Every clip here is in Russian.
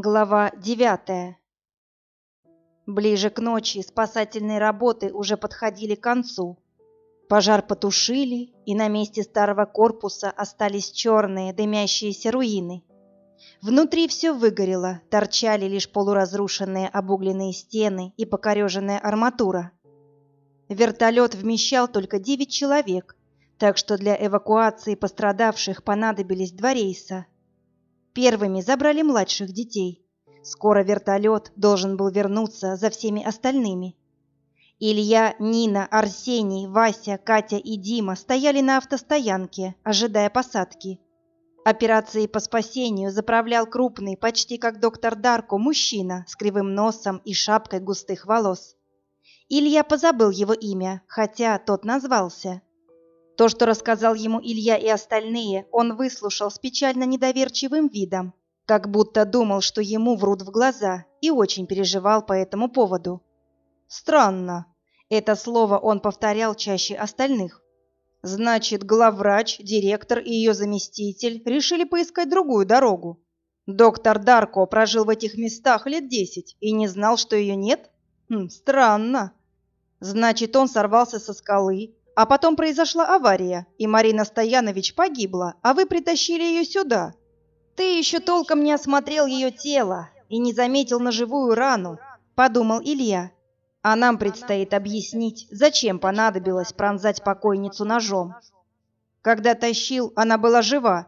Глава девятая. Ближе к ночи спасательные работы уже подходили к концу. Пожар потушили, и на месте старого корпуса остались черные дымящиеся руины. Внутри все выгорело, торчали лишь полуразрушенные обугленные стены и покореженная арматура. Вертолет вмещал только девять человек, так что для эвакуации пострадавших понадобились два рейса – Первыми забрали младших детей. Скоро вертолет должен был вернуться за всеми остальными. Илья, Нина, Арсений, Вася, Катя и Дима стояли на автостоянке, ожидая посадки. Операцией по спасению заправлял крупный, почти как доктор Дарко, мужчина с кривым носом и шапкой густых волос. Илья позабыл его имя, хотя тот назвался. То, что рассказал ему Илья и остальные, он выслушал с печально недоверчивым видом, как будто думал, что ему врут в глаза, и очень переживал по этому поводу. Странно. Это слово он повторял чаще остальных. Значит, главврач, директор и ее заместитель решили поискать другую дорогу. Доктор Дарко прожил в этих местах лет десять и не знал, что ее нет? Хм, странно. Значит, он сорвался со скалы, а потом произошла авария, и Марина Стоянович погибла, а вы притащили ее сюда. Ты еще толком не осмотрел ее тело и не заметил ножевую рану, подумал Илья. А нам предстоит объяснить, зачем понадобилось пронзать покойницу ножом. Когда тащил, она была жива.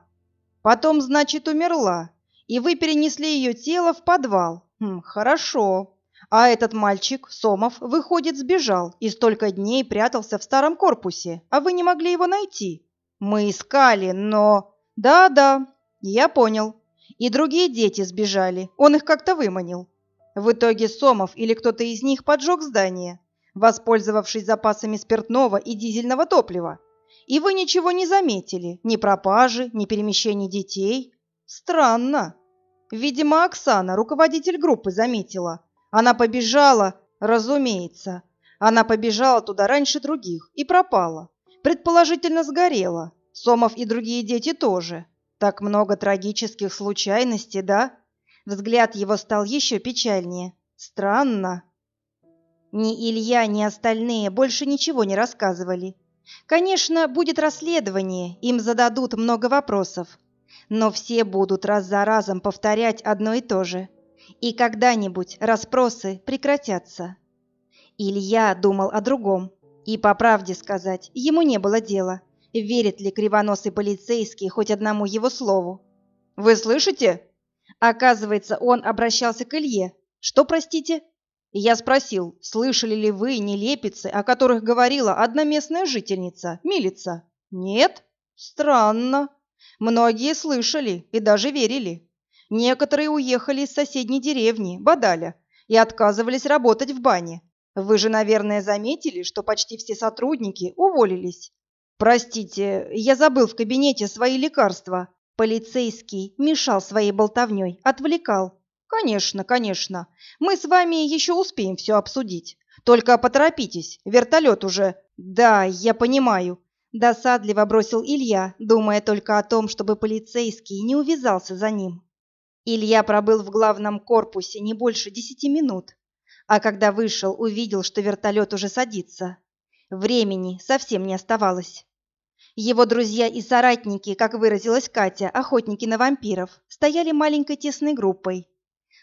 Потом, значит, умерла, и вы перенесли ее тело в подвал. Хм, хорошо. А этот мальчик, Сомов, выходит, сбежал и столько дней прятался в старом корпусе, а вы не могли его найти. Мы искали, но... Да-да, я понял. И другие дети сбежали, он их как-то выманил. В итоге Сомов или кто-то из них поджег здание, воспользовавшись запасами спиртного и дизельного топлива. И вы ничего не заметили, ни пропажи, ни перемещений детей. Странно. Видимо, Оксана, руководитель группы, заметила, она побежала, разумеется. Она побежала туда раньше других и пропала. Предположительно, сгорела. Сомов и другие дети тоже. Так много трагических случайностей, да? Взгляд его стал еще печальнее. Странно. Ни Илья, ни остальные больше ничего не рассказывали. Конечно, будет расследование, им зададут много вопросов. Но все будут раз за разом повторять одно и то же – и когда-нибудь расспросы прекратятся. Илья думал о другом, и, по правде сказать, ему не было дела, верит ли кривоносый полицейский хоть одному его слову. «Вы слышите?» Оказывается, он обращался к Илье. «Что, простите?» Я спросил, слышали ли вы нелепицы, о которых говорила одна местная жительница, милица? Нет? Странно. Многие слышали и даже верили. Некоторые уехали из соседней деревни, Бадаля, и отказывались работать в бане. Вы же, наверное, заметили, что почти все сотрудники уволились. Простите, я забыл в кабинете свои лекарства. Полицейский мешал своей болтовней, отвлекал. Конечно, конечно. Мы с вами еще успеем все обсудить. Только поторопитесь, вертолет уже... Да, я понимаю. Досадливо бросил Илья, думая только о том, чтобы полицейский не увязался за ним. Илья пробыл в главном корпусе не больше десяти минут, а когда вышел, увидел, что вертолет уже садится. Времени совсем не оставалось. Его друзья и соратники, как выразилась Катя, охотники на вампиров, стояли маленькой тесной группой.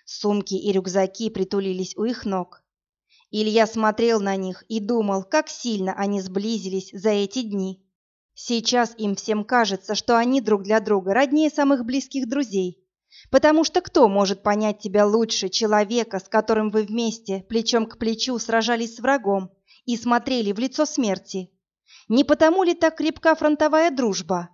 Сумки и рюкзаки притулились у их ног. Илья смотрел на них и думал, как сильно они сблизились за эти дни. Сейчас им всем кажется, что они друг для друга роднее самых близких друзей. Потому что кто может понять тебя лучше человека, с которым вы вместе, плечом к плечу, сражались с врагом и смотрели в лицо смерти? Не потому ли так крепка фронтовая дружба?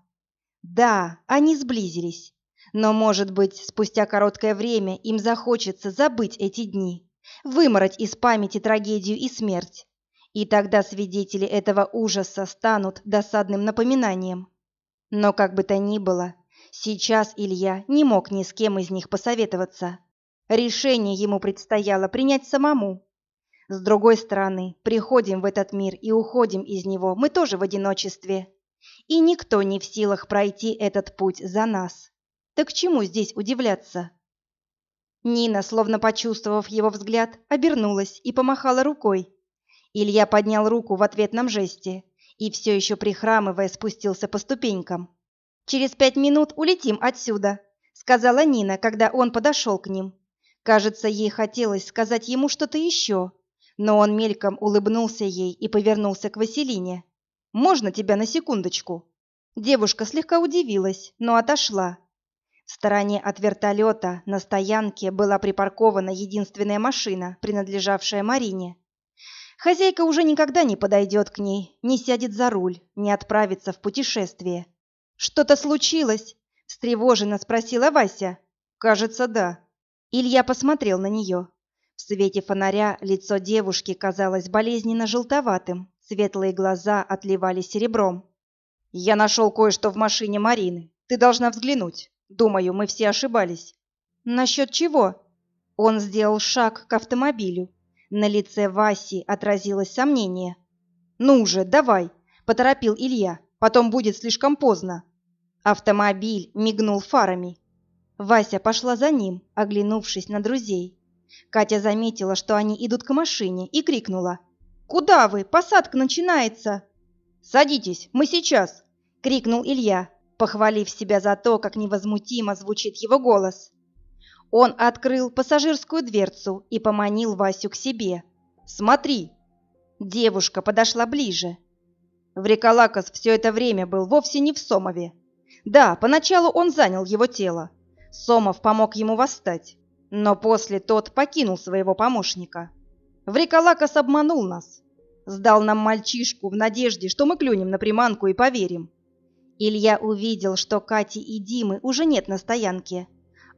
Да, они сблизились. Но, может быть, спустя короткое время им захочется забыть эти дни, вымороть из памяти трагедию и смерть. И тогда свидетели этого ужаса станут досадным напоминанием. Но как бы то ни было, Сейчас Илья не мог ни с кем из них посоветоваться. Решение ему предстояло принять самому. С другой стороны, приходим в этот мир и уходим из него мы тоже в одиночестве. И никто не в силах пройти этот путь за нас. Так чему здесь удивляться? Нина, словно почувствовав его взгляд, обернулась и помахала рукой. Илья поднял руку в ответном жесте и все еще прихрамывая спустился по ступенькам. «Через пять минут улетим отсюда», — сказала Нина, когда он подошел к ним. Кажется, ей хотелось сказать ему что-то еще, но он мельком улыбнулся ей и повернулся к Василине. «Можно тебя на секундочку?» Девушка слегка удивилась, но отошла. В стороне от вертолета на стоянке была припаркована единственная машина, принадлежавшая Марине. Хозяйка уже никогда не подойдет к ней, не сядет за руль, не отправится в путешествие. «Что-то случилось?» – встревоженно спросила Вася. «Кажется, да». Илья посмотрел на нее. В свете фонаря лицо девушки казалось болезненно желтоватым, светлые глаза отливали серебром. «Я нашел кое-что в машине Марины. Ты должна взглянуть. Думаю, мы все ошибались». «Насчет чего?» Он сделал шаг к автомобилю, на лице Васи отразилось сомнение. «Ну же, давай!» – поторопил Илья. «Потом будет слишком поздно». Автомобиль мигнул фарами. Вася пошла за ним, оглянувшись на друзей. Катя заметила, что они идут к машине, и крикнула. «Куда вы? Посадка начинается!» «Садитесь, мы сейчас!» — крикнул Илья, похвалив себя за то, как невозмутимо звучит его голос. Он открыл пассажирскую дверцу и поманил Васю к себе. «Смотри!» Девушка подошла ближе. Вриколакос все это время был вовсе не в Сомове. Да, поначалу он занял его тело. Сомов помог ему восстать, но после тот покинул своего помощника. Вриколакос обманул нас. Сдал нам мальчишку в надежде, что мы клюнем на приманку и поверим. Илья увидел, что Кати и Димы уже нет на стоянке,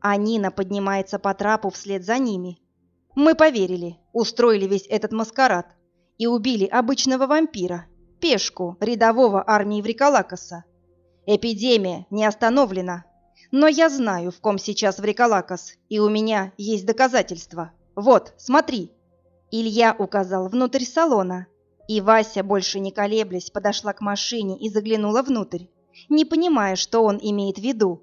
а Нина поднимается по трапу вслед за ними. Мы поверили, устроили весь этот маскарад и убили обычного вампира, пешку рядового армии Вриколакоса. Эпидемия не остановлена, но я знаю, в ком сейчас Вриколакос, и у меня есть доказательства. Вот, смотри. Илья указал внутрь салона, и Вася, больше не колеблясь, подошла к машине и заглянула внутрь, не понимая, что он имеет в виду.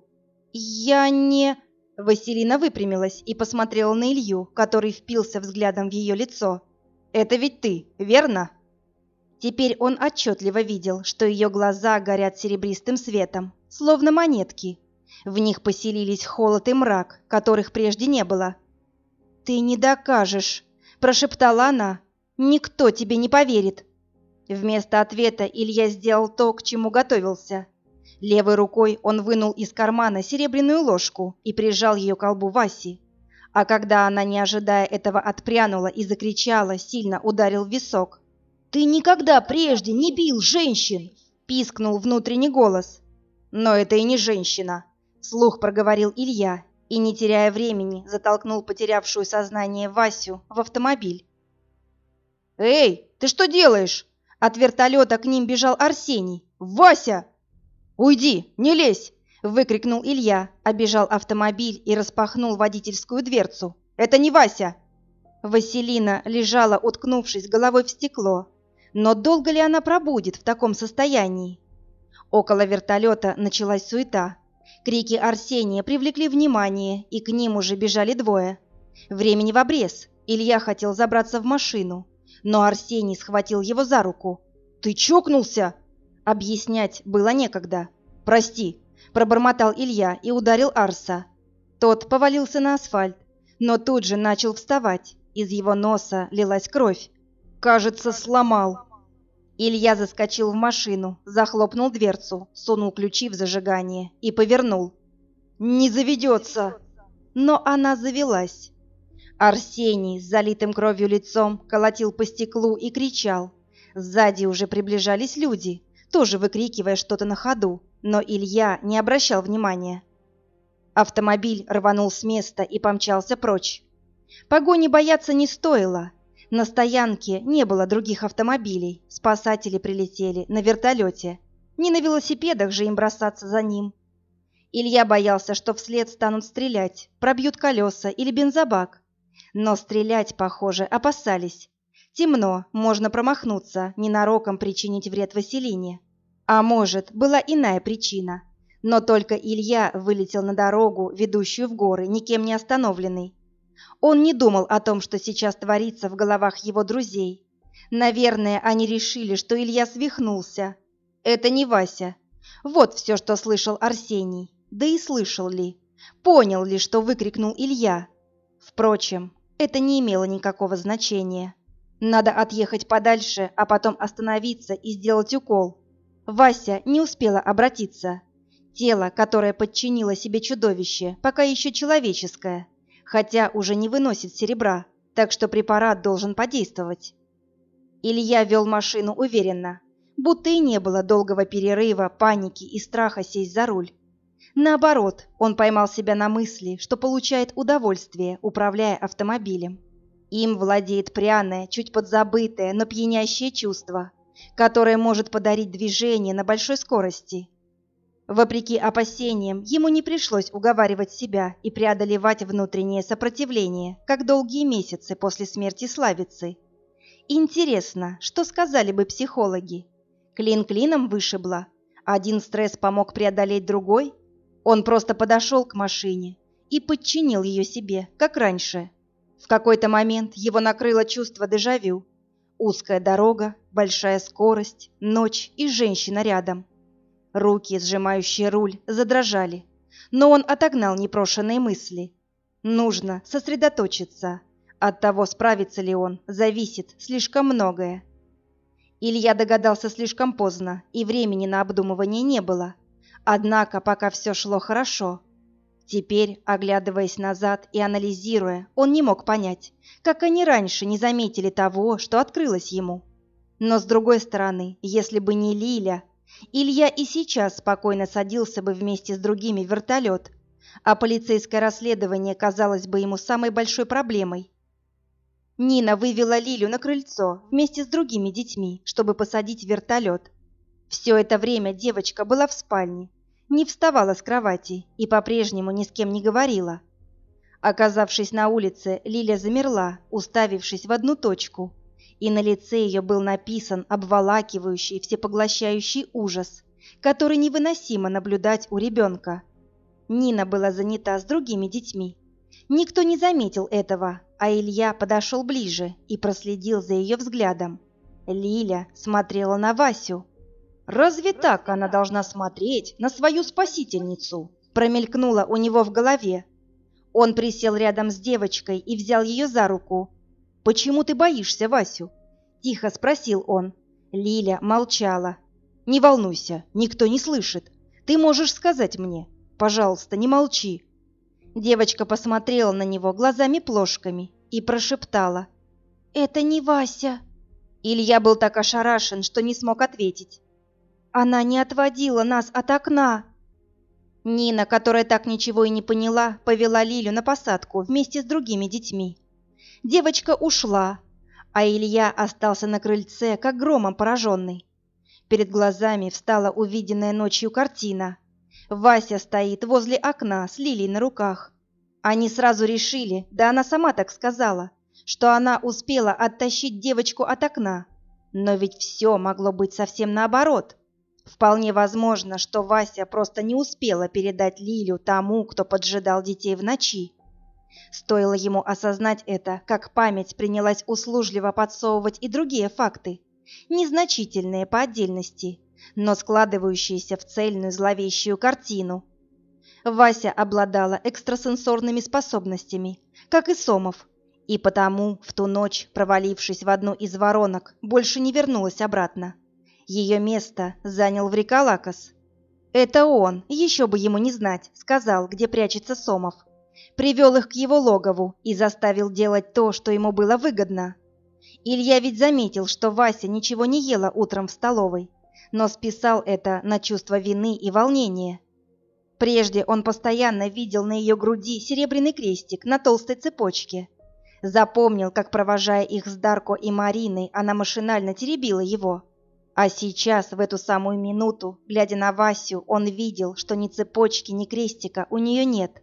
«Я не...» Василина выпрямилась и посмотрела на Илью, который впился взглядом в ее лицо. «Это ведь ты, верно?» Теперь он отчетливо видел, что ее глаза горят серебристым светом, словно монетки. В них поселились холод и мрак, которых прежде не было. «Ты не докажешь», – прошептала она. «Никто тебе не поверит». Вместо ответа Илья сделал то, к чему готовился. Левой рукой он вынул из кармана серебряную ложку и прижал ее к колбу Васи. А когда она, не ожидая этого, отпрянула и закричала, сильно ударил в висок. «Ты никогда прежде не бил женщин!» – пискнул внутренний голос. «Но это и не женщина», – слух проговорил Илья и, не теряя времени, затолкнул потерявшую сознание Васю в автомобиль. «Эй, ты что делаешь?» От вертолета к ним бежал Арсений. «Вася!» «Уйди, не лезь!» — выкрикнул Илья, обежал автомобиль и распахнул водительскую дверцу. «Это не Вася!» Василина лежала, уткнувшись головой в стекло. Но долго ли она пробудет в таком состоянии? Около вертолета началась суета. Крики Арсения привлекли внимание, и к ним уже бежали двое. Времени в обрез. Илья хотел забраться в машину, но Арсений схватил его за руку. «Ты чокнулся?» Объяснять было некогда. «Прости», – пробормотал Илья и ударил Арса. Тот повалился на асфальт, но тут же начал вставать. Из его носа лилась кровь. «Кажется, сломал». Илья заскочил в машину, захлопнул дверцу, сунул ключи в зажигание и повернул. «Не заведется!» Но она завелась. Арсений с залитым кровью лицом колотил по стеклу и кричал. Сзади уже приближались люди тоже выкрикивая что-то на ходу, но Илья не обращал внимания. Автомобиль рванул с места и помчался прочь. Погони бояться не стоило. На стоянке не было других автомобилей, спасатели прилетели на вертолете. Не на велосипедах же им бросаться за ним. Илья боялся, что вслед станут стрелять, пробьют колеса или бензобак. Но стрелять, похоже, опасались. Темно, можно промахнуться, ненароком причинить вред Василине. А может, была иная причина. Но только Илья вылетел на дорогу, ведущую в горы, никем не остановленный. Он не думал о том, что сейчас творится в головах его друзей. Наверное, они решили, что Илья свихнулся. Это не Вася. Вот все, что слышал Арсений. Да и слышал ли. Понял ли, что выкрикнул Илья. Впрочем, это не имело никакого значения. Надо отъехать подальше, а потом остановиться и сделать укол. Вася не успела обратиться. Тело, которое подчинило себе чудовище, пока еще человеческое, хотя уже не выносит серебра, так что препарат должен подействовать. Илья вел машину уверенно, будто и не было долгого перерыва, паники и страха сесть за руль. Наоборот, он поймал себя на мысли, что получает удовольствие, управляя автомобилем. Им владеет пряное, чуть подзабытое, но пьянящее чувство, которое может подарить движение на большой скорости. Вопреки опасениям, ему не пришлось уговаривать себя и преодолевать внутреннее сопротивление, как долгие месяцы после смерти Славицы. Интересно, что сказали бы психологи? Клин клином вышибло. Один стресс помог преодолеть другой. Он просто подошел к машине и подчинил ее себе, как раньше – в какой-то момент его накрыло чувство дежавю. Узкая дорога, большая скорость, ночь и женщина рядом. Руки, сжимающие руль, задрожали, но он отогнал непрошенные мысли. Нужно сосредоточиться. От того, справится ли он, зависит слишком многое. Илья догадался слишком поздно, и времени на обдумывание не было. Однако пока все шло хорошо – Теперь, оглядываясь назад и анализируя, он не мог понять, как они раньше не заметили того, что открылось ему. Но с другой стороны, если бы не Лиля, Илья и сейчас спокойно садился бы вместе с другими в вертолет, а полицейское расследование казалось бы ему самой большой проблемой. Нина вывела Лилю на крыльцо вместе с другими детьми, чтобы посадить вертолет. Все это время девочка была в спальне, не вставала с кровати и по-прежнему ни с кем не говорила. Оказавшись на улице, Лиля замерла, уставившись в одну точку, и на лице ее был написан обволакивающий, всепоглощающий ужас, который невыносимо наблюдать у ребенка. Нина была занята с другими детьми. Никто не заметил этого, а Илья подошел ближе и проследил за ее взглядом. Лиля смотрела на Васю, Разве так она должна смотреть на свою спасительницу? Промелькнуло у него в голове. Он присел рядом с девочкой и взял ее за руку. «Почему ты боишься Васю?» Тихо спросил он. Лиля молчала. «Не волнуйся, никто не слышит. Ты можешь сказать мне. Пожалуйста, не молчи». Девочка посмотрела на него глазами-плошками и прошептала. «Это не Вася». Илья был так ошарашен, что не смог ответить. Она не отводила нас от окна. Нина, которая так ничего и не поняла, повела Лилю на посадку вместе с другими детьми. Девочка ушла, а Илья остался на крыльце, как громом пораженный. Перед глазами встала увиденная ночью картина. Вася стоит возле окна с Лилей на руках. Они сразу решили, да она сама так сказала, что она успела оттащить девочку от окна. Но ведь все могло быть совсем наоборот. Вполне возможно, что Вася просто не успела передать Лилю тому, кто поджидал детей в ночи. Стоило ему осознать это, как память принялась услужливо подсовывать и другие факты, незначительные по отдельности, но складывающиеся в цельную зловещую картину. Вася обладала экстрасенсорными способностями, как и Сомов, и потому в ту ночь, провалившись в одну из воронок, больше не вернулась обратно. Ее место занял Вриколакос. Это он, еще бы ему не знать, сказал, где прячется Сомов. Привел их к его логову и заставил делать то, что ему было выгодно. Илья ведь заметил, что Вася ничего не ела утром в столовой, но списал это на чувство вины и волнения. Прежде он постоянно видел на ее груди серебряный крестик на толстой цепочке. Запомнил, как, провожая их с Дарко и Мариной, она машинально теребила его. А сейчас, в эту самую минуту, глядя на Васю, он видел, что ни цепочки, ни крестика у нее нет.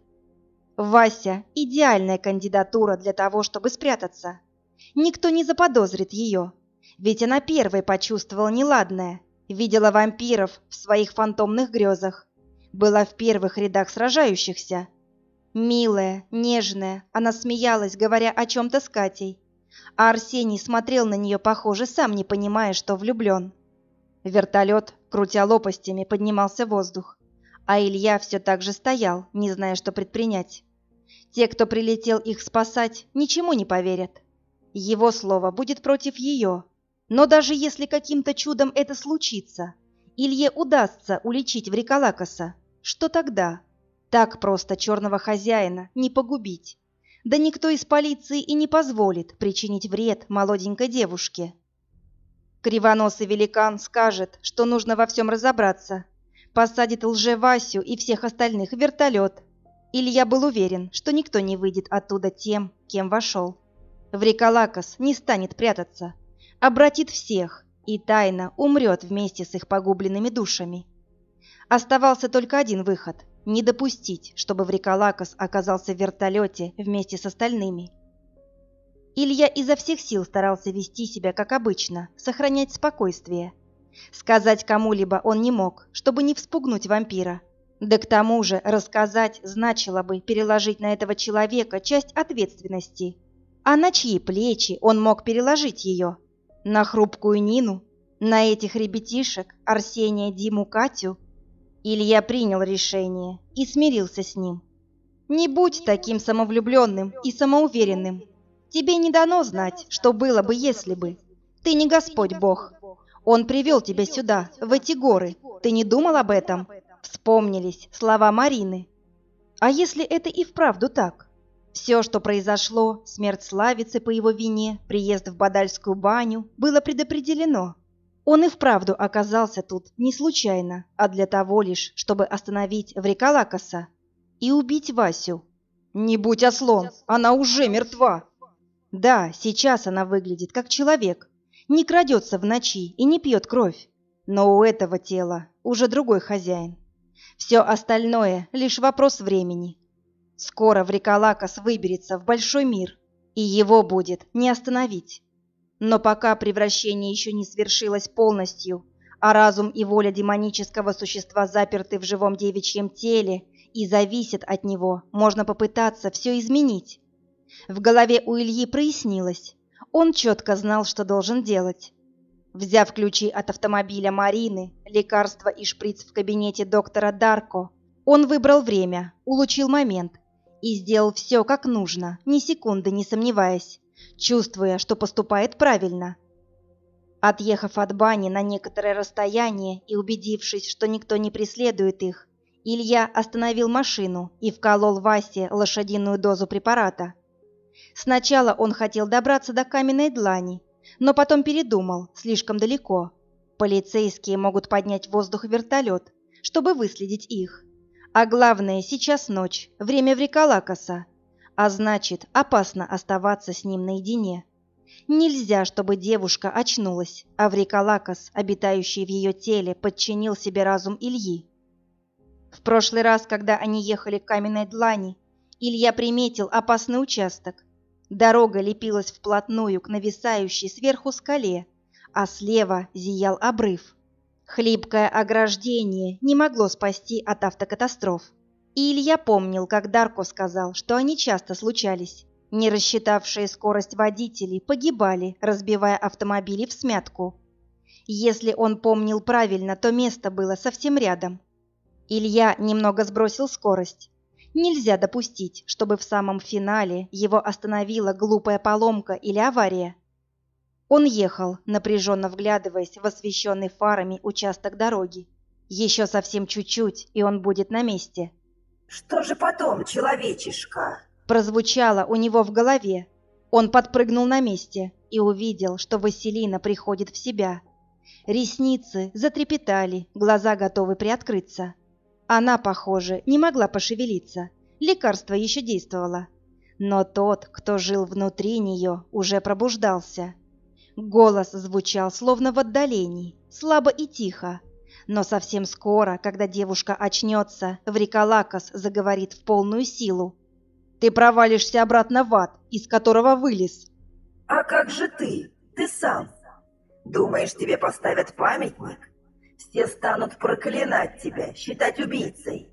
Вася – идеальная кандидатура для того, чтобы спрятаться. Никто не заподозрит ее, ведь она первой почувствовала неладное, видела вампиров в своих фантомных грезах, была в первых рядах сражающихся. Милая, нежная, она смеялась, говоря о чем-то с Катей. А Арсений смотрел на нее, похоже, сам не понимая, что влюблен. Вертолет, крутя лопастями, поднимался в воздух. А Илья все так же стоял, не зная, что предпринять. Те, кто прилетел их спасать, ничему не поверят. Его слово будет против ее. Но даже если каким-то чудом это случится, Илье удастся уличить в Вриколакоса, что тогда? Так просто черного хозяина не погубить. Да никто из полиции и не позволит причинить вред молоденькой девушке. Кривоносый великан скажет, что нужно во всем разобраться. Посадит лже-Васю и всех остальных в вертолет. Илья был уверен, что никто не выйдет оттуда тем, кем вошел. Вриколакос не станет прятаться. Обратит всех и тайно умрет вместе с их погубленными душами. Оставался только один выход – не допустить, чтобы Вриколакос оказался в вертолете вместе с остальными. Илья изо всех сил старался вести себя как обычно, сохранять спокойствие. Сказать кому-либо он не мог, чтобы не вспугнуть вампира. Да к тому же рассказать значило бы переложить на этого человека часть ответственности. А на чьи плечи он мог переложить ее? На хрупкую Нину? На этих ребятишек, Арсения, Диму, Катю – Илья принял решение и смирился с ним. Не будь таким самовлюбленным и самоуверенным. Тебе не дано знать, что было бы, если бы. Ты не Господь Бог. Он привел тебя сюда, в эти горы. Ты не думал об этом? Вспомнились слова Марины. А если это и вправду так? Все, что произошло, смерть Славицы по его вине, приезд в Бадальскую баню, было предопределено. Он и вправду оказался тут не случайно, а для того лишь, чтобы остановить Вриколакоса и убить Васю. «Не будь ослон, она уже мертва!» Да, сейчас она выглядит как человек, не крадется в ночи и не пьет кровь. Но у этого тела уже другой хозяин. Все остальное — лишь вопрос времени. Скоро Вриколакос выберется в большой мир, и его будет не остановить. Но пока превращение еще не свершилось полностью, а разум и воля демонического существа заперты в живом девичьем теле и зависят от него, можно попытаться все изменить. В голове у Ильи прояснилось. Он четко знал, что должен делать. Взяв ключи от автомобиля Марины, лекарства и шприц в кабинете доктора Дарко, он выбрал время, улучил момент и сделал все как нужно, ни секунды не сомневаясь чувствуя, что поступает правильно. Отъехав от бани на некоторое расстояние и убедившись, что никто не преследует их, Илья остановил машину и вколол Васе лошадиную дозу препарата. Сначала он хотел добраться до каменной длани, но потом передумал, слишком далеко. Полицейские могут поднять в воздух вертолет, чтобы выследить их. А главное, сейчас ночь, время Вриколакоса, а значит, опасно оставаться с ним наедине. Нельзя, чтобы девушка очнулась, а Вриколакос, обитающий в ее теле, подчинил себе разум Ильи. В прошлый раз, когда они ехали к каменной длани, Илья приметил опасный участок. Дорога лепилась вплотную к нависающей сверху скале, а слева зиял обрыв. Хлипкое ограждение не могло спасти от автокатастроф. И Илья помнил, как Дарко сказал, что они часто случались. Не рассчитавшие скорость водители погибали, разбивая автомобили в смятку. Если он помнил правильно, то место было совсем рядом. Илья немного сбросил скорость. Нельзя допустить, чтобы в самом финале его остановила глупая поломка или авария. Он ехал, напряженно вглядываясь в освещенный фарами участок дороги. Еще совсем чуть-чуть, и он будет на месте. «Что же потом, человечишка?» Прозвучало у него в голове. Он подпрыгнул на месте и увидел, что Василина приходит в себя. Ресницы затрепетали, глаза готовы приоткрыться. Она, похоже, не могла пошевелиться. Лекарство еще действовало. Но тот, кто жил внутри нее, уже пробуждался. Голос звучал словно в отдалении, слабо и тихо, но совсем скоро, когда девушка очнется, Вриколакос заговорит в полную силу. «Ты провалишься обратно в ад, из которого вылез». «А как же ты? Ты сам? Думаешь, тебе поставят памятник? Все станут проклинать тебя, считать убийцей».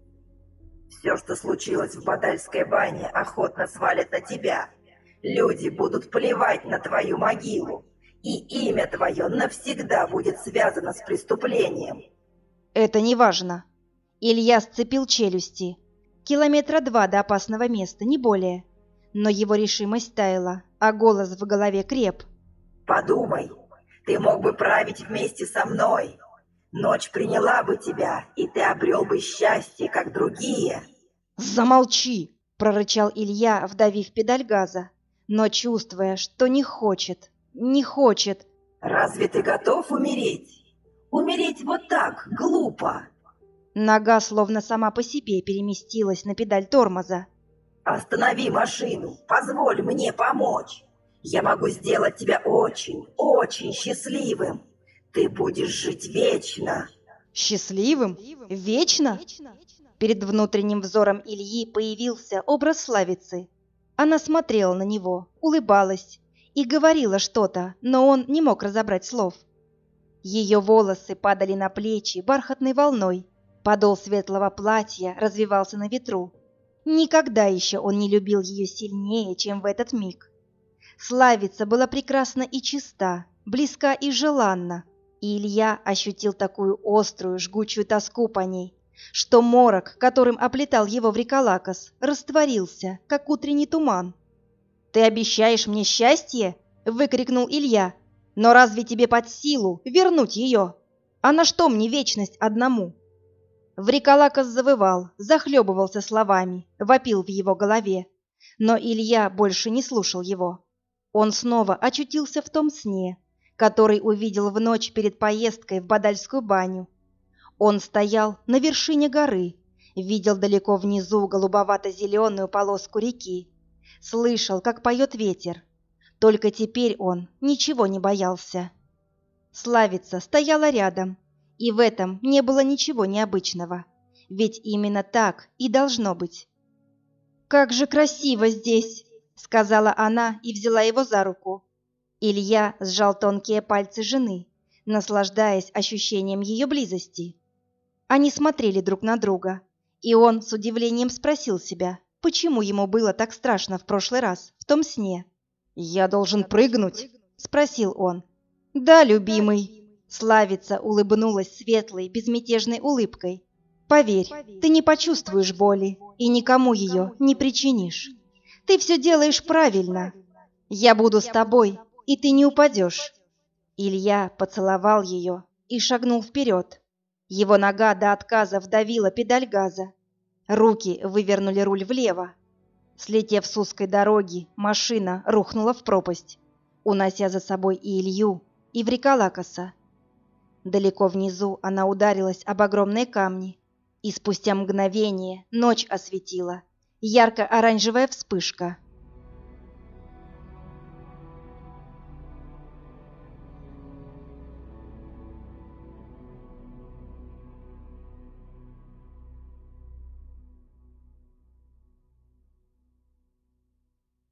Все, что случилось в Бадальской бане, охотно свалят на тебя. Люди будут плевать на твою могилу, и имя твое навсегда будет связано с преступлением. Это не важно. Илья сцепил челюсти. Километра два до опасного места, не более. Но его решимость таяла, а голос в голове креп. Подумай, ты мог бы править вместе со мной. Ночь приняла бы тебя, и ты обрел бы счастье, как другие. Замолчи, прорычал Илья, вдавив педаль газа, но чувствуя, что не хочет, не хочет. Разве ты готов умереть? Умереть вот так, глупо. Нога словно сама по себе переместилась на педаль тормоза. Останови машину, позволь мне помочь. Я могу сделать тебя очень, очень счастливым. Ты будешь жить вечно. Счастливым? Вечно? Перед внутренним взором Ильи появился образ Славицы. Она смотрела на него, улыбалась и говорила что-то, но он не мог разобрать слов. Ее волосы падали на плечи бархатной волной, подол светлого платья развивался на ветру. Никогда еще он не любил ее сильнее, чем в этот миг. Славица была прекрасна и чиста, близка и желанна, и Илья ощутил такую острую, жгучую тоску по ней, что морок, которым оплетал его Вриколакос, растворился, как утренний туман. «Ты обещаешь мне счастье?» — выкрикнул Илья. «Но разве тебе под силу вернуть ее? А на что мне вечность одному?» Вриколакос завывал, захлебывался словами, вопил в его голове. Но Илья больше не слушал его. Он снова очутился в том сне, который увидел в ночь перед поездкой в Бадальскую баню. Он стоял на вершине горы, видел далеко внизу голубовато-зеленую полоску реки, слышал, как поет ветер. Только теперь он ничего не боялся. Славица стояла рядом, и в этом не было ничего необычного, ведь именно так и должно быть. «Как же красиво здесь!» сказала она и взяла его за руку. Илья сжал тонкие пальцы жены, наслаждаясь ощущением ее близости. Они смотрели друг на друга, и он с удивлением спросил себя, почему ему было так страшно в прошлый раз, в том сне. «Я должен прыгнуть?» — спросил он. «Да, любимый». Славица улыбнулась светлой, безмятежной улыбкой. «Поверь, ты не почувствуешь боли и никому ее не причинишь». Ты все делаешь правильно. Я буду с тобой, и ты не упадешь». Илья поцеловал ее и шагнул вперед. Его нога до отказа вдавила педаль газа. Руки вывернули руль влево. Слетев с узкой дороги, машина рухнула в пропасть, унося за собой и Илью, и Вриколакоса. Далеко внизу она ударилась об огромные камни, и спустя мгновение ночь осветила ярко-оранжевая вспышка.